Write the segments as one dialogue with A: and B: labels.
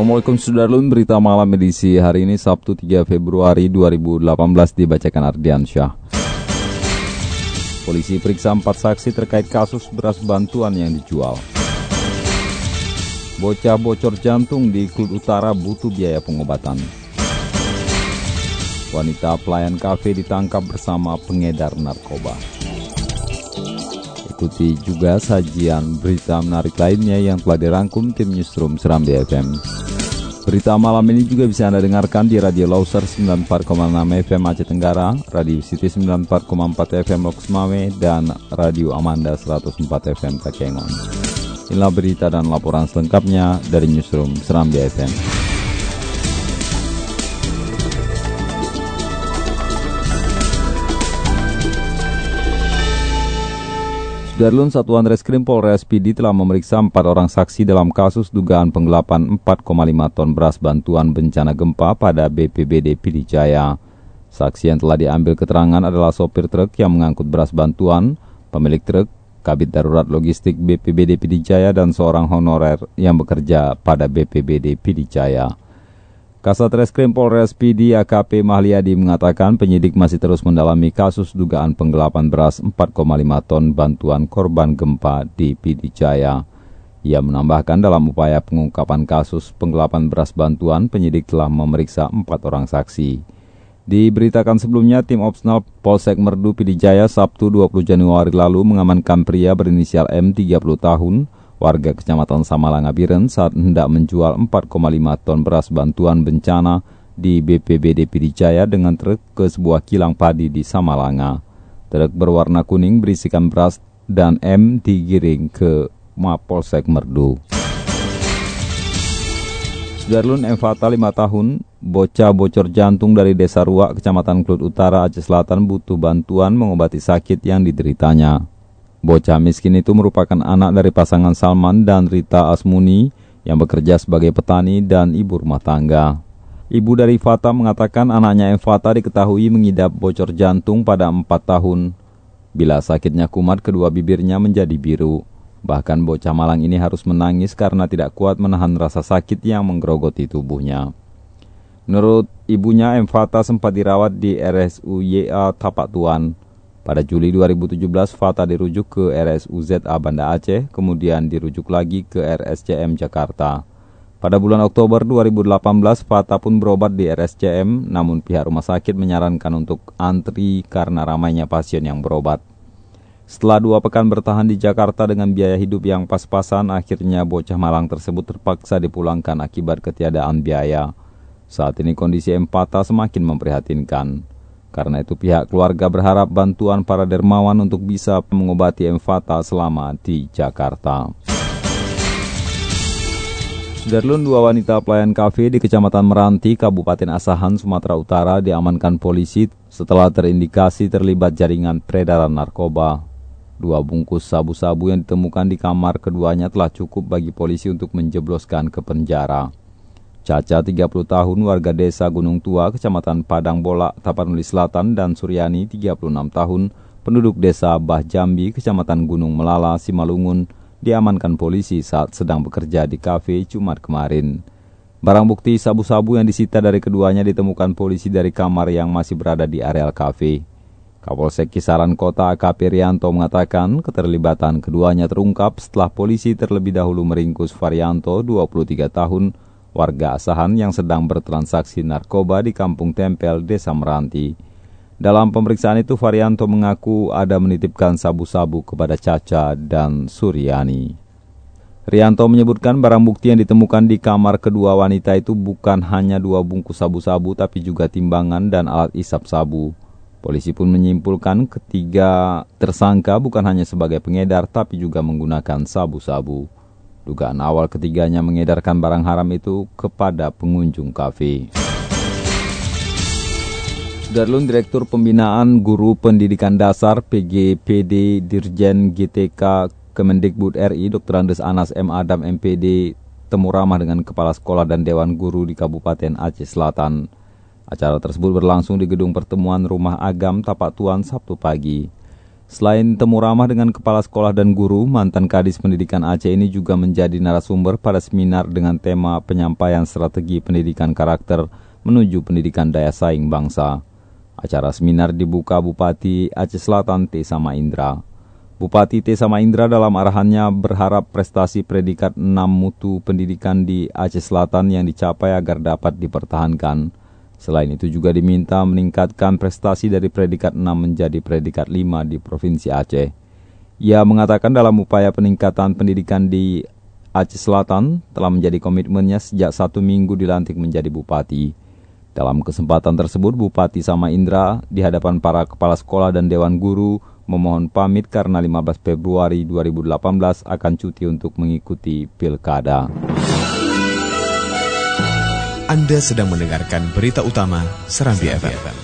A: Assalamualaikum Sudarlun, berita malam edisi hari ini Sabtu 3 Februari 2018 dibacakan Ardian Syah. Polisi periksa empat saksi terkait kasus beras bantuan yang dijual. Bocah bocor jantung di Klut Utara butuh biaya pengobatan. Wanita pelayan kafe ditangkap bersama pengedar narkoba. Ikuti juga sajian berita menarik lainnya yang telah dirangkum tim Newsroom Seram BFM. Berita malam ini juga bisa Anda dengarkan di Radio Lauser 94,6 FM Aceh Tenggara, Radio City 94,4 FM Loks Mame, dan Radio Amanda 104 FM Takengon. Inilah berita dan laporan selengkapnya dari Newsroom Seram BFM. Darlun Satuan Reskrim Polres PD telah memeriksa empat orang saksi dalam kasus dugaan penggelapan 4,5 ton beras bantuan bencana gempa pada BPBD Pidijaya. Saksi yang telah diambil keterangan adalah sopir truk yang mengangkut beras bantuan, pemilik truk, kabit darurat logistik BPBD Pidijaya, dan seorang honorer yang bekerja pada BPBD Pidijaya. Kasat Reskrim Polres PD AKP Mahliadi mengatakan penyidik masih terus mendalami kasus dugaan penggelapan beras 4,5 ton bantuan korban gempa di PD Jaya. Ia menambahkan dalam upaya pengungkapan kasus penggelapan beras bantuan, penyidik telah memeriksa empat orang saksi. Diberitakan sebelumnya, tim Opsional Polsek Merdu Pidijaya Sabtu 20 Januari lalu mengamankan pria berinisial M 30 tahun, warga Kecamatan Samalanga Biren saat hendak menjual 4,5 ton beras bantuan bencana di BPBD Pidijaya dengan truk ke sebuah kilang padi di Samalanga. Truk berwarna kuning berisikan beras dan M digiring ke Mapolsek Merdu. Sudarlun M. Fata 5 tahun, bocah bocor jantung dari Desa Ruak, Kecamatan Klut Utara, Aceh Selatan butuh bantuan mengobati sakit yang dideritanya. Bocah miskin itu merupakan anak dari pasangan Salman dan Rita Asmuni yang bekerja sebagai petani dan ibu rumah tangga. Ibu dari Fata mengatakan anaknya Fata diketahui mengidap bocor jantung pada 4 tahun. Bila sakitnya kumat, kedua bibirnya menjadi biru. Bahkan bocah malang ini harus menangis karena tidak kuat menahan rasa sakit yang menggerogoti tubuhnya. Menurut ibunya, M. Fata sempat dirawat di RSUYA Tapak Tuan. Pada Juli 2017, Fata dirujuk ke RSUZA Banda Aceh, kemudian dirujuk lagi ke RSCM Jakarta. Pada bulan Oktober 2018, Fata pun berobat di RSCM, namun pihak rumah sakit menyarankan untuk antri karena ramainya pasien yang berobat. Setelah dua pekan bertahan di Jakarta dengan biaya hidup yang pas-pasan, akhirnya bocah malang tersebut terpaksa dipulangkan akibat ketiadaan biaya. Saat ini kondisi Empata semakin memprihatinkan. Karena itu pihak keluarga berharap bantuan para dermawan untuk bisa mengobati Emfata selama di Jakarta. Sudarlun dua wanita pelayan kafe di Kecamatan Meranti, Kabupaten Asahan, Sumatera Utara diamankan polisi setelah terindikasi terlibat jaringan peredaran narkoba. Dua bungkus sabu-sabu yang ditemukan di kamar keduanya telah cukup bagi polisi untuk menjebloskan ke penjara. Caca 30 tahun warga desa Gunung Tua, Kecamatan Padang Bolak, Tapanuli Selatan, dan Suryani 36 tahun, penduduk desa Bah Jambi, Kecamatan Gunung Melala, Simalungun, diamankan polisi saat sedang bekerja di kafe Jumat kemarin. Barang bukti sabu-sabu yang disita dari keduanya ditemukan polisi dari kamar yang masih berada di areal kafe. Kapolsek Kisaran Kota AKP Rianto mengatakan keterlibatan keduanya terungkap setelah polisi terlebih dahulu meringkus Varianto, 23 tahun, warga asahan yang sedang bertransaksi narkoba di Kampung Tempel, Desa Meranti. Dalam pemeriksaan itu, Varianto mengaku ada menitipkan sabu-sabu kepada Caca dan Suryani. Rianto menyebutkan barang bukti yang ditemukan di kamar kedua wanita itu bukan hanya dua bungkus sabu-sabu tapi juga timbangan dan alat isap sabu. Polisi pun menyimpulkan ketiga tersangka bukan hanya sebagai pengedar tapi juga menggunakan sabu-sabu. Dugaan awal ketiganya mengedarkan barang haram itu kepada pengunjung kafe. Darlun Direktur Pembinaan Guru Pendidikan Dasar PGPD Dirjen GTK Kemendikbud RI Dr. Andes Anas M. Adam MPD temu ramah dengan Kepala Sekolah dan Dewan Guru di Kabupaten Aceh Selatan. Acara tersebut berlangsung di gedung pertemuan Rumah Agam Tapak Tuan Sabtu pagi. Selain temu ramah dengan kepala sekolah dan guru, mantan Kadis Pendidikan Aceh ini juga menjadi narasumber pada seminar dengan tema penyampaian strategi pendidikan karakter menuju pendidikan daya saing bangsa. Acara seminar dibuka Bupati Aceh Selatan T. Sama Indra. Bupati T. Sama Indra dalam arahannya berharap prestasi predikat 6 mutu pendidikan di Aceh Selatan yang dicapai agar dapat dipertahankan. Selain itu juga diminta meningkatkan prestasi dari predikat 6 menjadi predikat 5 di Provinsi Aceh. Ia mengatakan dalam upaya peningkatan pendidikan di Aceh Selatan telah menjadi komitmennya sejak satu minggu dilantik menjadi bupati. Dalam kesempatan tersebut, Bupati Sama Indra di hadapan para kepala sekolah dan dewan guru memohon pamit karena 15 Februari 2018 akan cuti untuk mengikuti pilkada.
B: Anda sedang mendengarkan berita utama Serambi, FM. FM.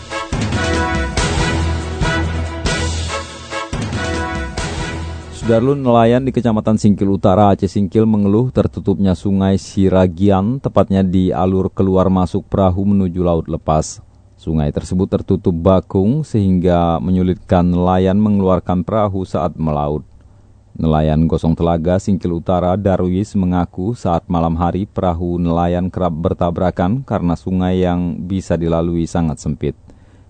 A: Sudarlun nelayan di Kecamatan Singkil Utara Aceh Singkil mengeluh tertutupnya sungai Siragian, tepatnya di alur keluar masuk perahu menuju laut lepas. Sungai tersebut tertutup bakung sehingga menyulitkan nelayan mengeluarkan perahu saat melaut. Nelayan Gosong Telaga, Singkil Utara, Darwis mengaku saat malam hari perahu nelayan kerap bertabrakan karena sungai yang bisa dilalui sangat sempit.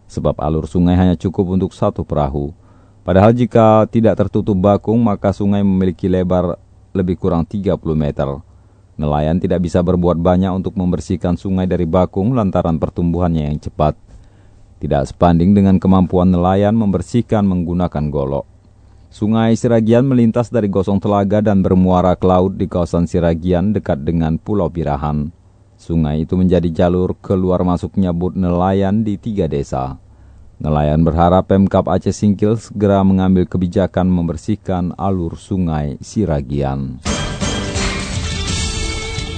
A: Sebab alur sungai hanya cukup untuk satu perahu. Padahal jika tidak tertutup bakung, maka sungai memiliki lebar lebih kurang 30 meter. Nelayan tidak bisa berbuat banyak untuk membersihkan sungai dari bakung lantaran pertumbuhannya yang cepat. Tidak sebanding dengan kemampuan nelayan membersihkan menggunakan golok. Sungai Siragian melintas dari Gosong Telaga dan bermuara ke laut di kawasan Siragian dekat dengan Pulau Pirahan. Sungai itu menjadi jalur keluar masuknya but nelayan di tiga desa. Nelayan berharap Pemkap Aceh Singkil segera mengambil kebijakan membersihkan alur sungai Siragian.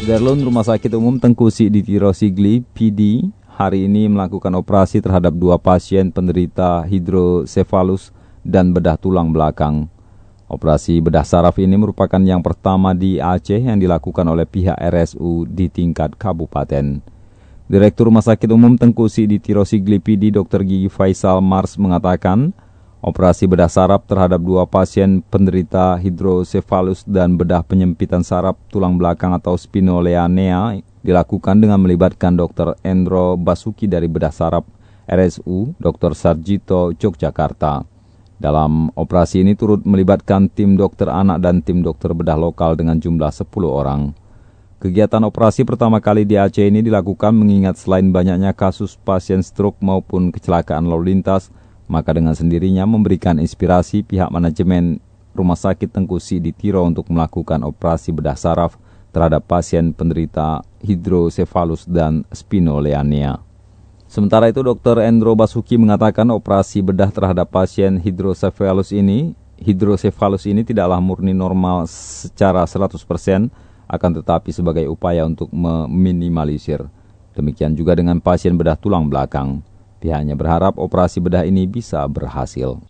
A: Darlun Rumah Sakit Umum Tengkusi di Tirosigli, PD, hari ini melakukan operasi terhadap dua pasien penderita hidrosefalus dan bedah tulang belakang. Operasi bedah saraf ini merupakan yang pertama di Aceh yang dilakukan oleh pihak RSU di tingkat kabupaten. Direktur Rumah Sakit Umum Tengkusi di Tirosigli PD Dr. Gigi Faisal Mars mengatakan, operasi bedah saraf terhadap dua pasien penderita hidrosefalus dan bedah penyempitan saraf tulang belakang atau spinoleanea dilakukan dengan melibatkan Dr. Endro Basuki dari bedah saraf RSU Dr. Sarjito Yogyakarta. Dalam operasi ini turut melibatkan tim dokter anak dan tim dokter bedah lokal dengan jumlah 10 orang. Kegiatan operasi pertama kali di Aceh ini dilakukan mengingat selain banyaknya kasus pasien stroke maupun kecelakaan lalu lintas, maka dengan sendirinya memberikan inspirasi pihak manajemen Rumah Sakit Tengkusi di Tiro untuk melakukan operasi bedah saraf terhadap pasien penderita hidrosefalus dan spinoleania. Sementara itu Dr. Endro Basuki mengatakan operasi bedah terhadap pasien hidrosefalus ini, hidrosefalus ini tidaklah murni normal secara 100%, akan tetapi sebagai upaya untuk meminimalisir. Demikian juga dengan pasien bedah tulang belakang. Pihaknya berharap operasi bedah ini bisa berhasil.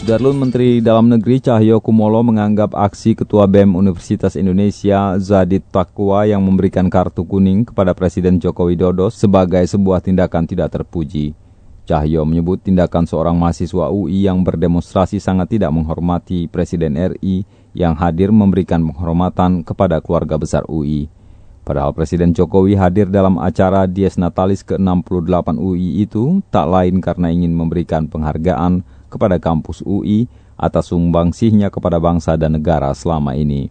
A: Darlun Menteri Dalam Negeri Cahyo Kumolo menganggap aksi Ketua BEM Universitas Indonesia Zadid Takwa yang memberikan kartu kuning kepada Presiden Joko Widodo sebagai sebuah tindakan tidak terpuji. Cahyo menyebut tindakan seorang mahasiswa UI yang berdemonstrasi sangat tidak menghormati Presiden RI yang hadir memberikan penghormatan kepada keluarga besar UI. Padahal Presiden Jokowi hadir dalam acara Dies Natalis ke-68 UI itu tak lain karena ingin memberikan penghargaan kepada kampus UI atas sumbangsihnya kepada bangsa dan negara selama ini.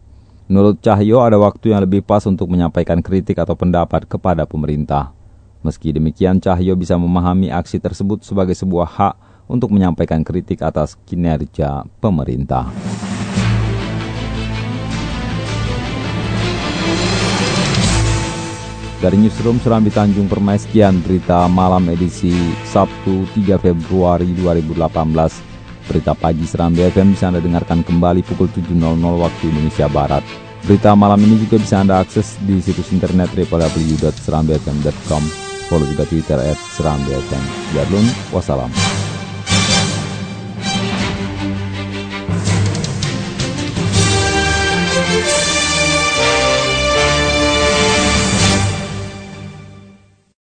A: Menurut Cahyo ada waktu yang lebih pas untuk menyampaikan kritik atau pendapat kepada pemerintah. Meski demikian Cahyo bisa memahami aksi tersebut sebagai sebuah hak untuk menyampaikan kritik atas kinerja pemerintah. Dari Newsroom Serambi Tanjung Permai sekian berita malam edisi Sabtu 3 Februari 2018. Berita pagi Serambi FM bisa Anda dengarkan kembali pukul 7.00 waktu Indonesia Barat. Berita malam ini juga bisa Anda akses di situs internet www.serambifm.com. Follow juga Twitter at Serambi FM. Biarlun, wassalam.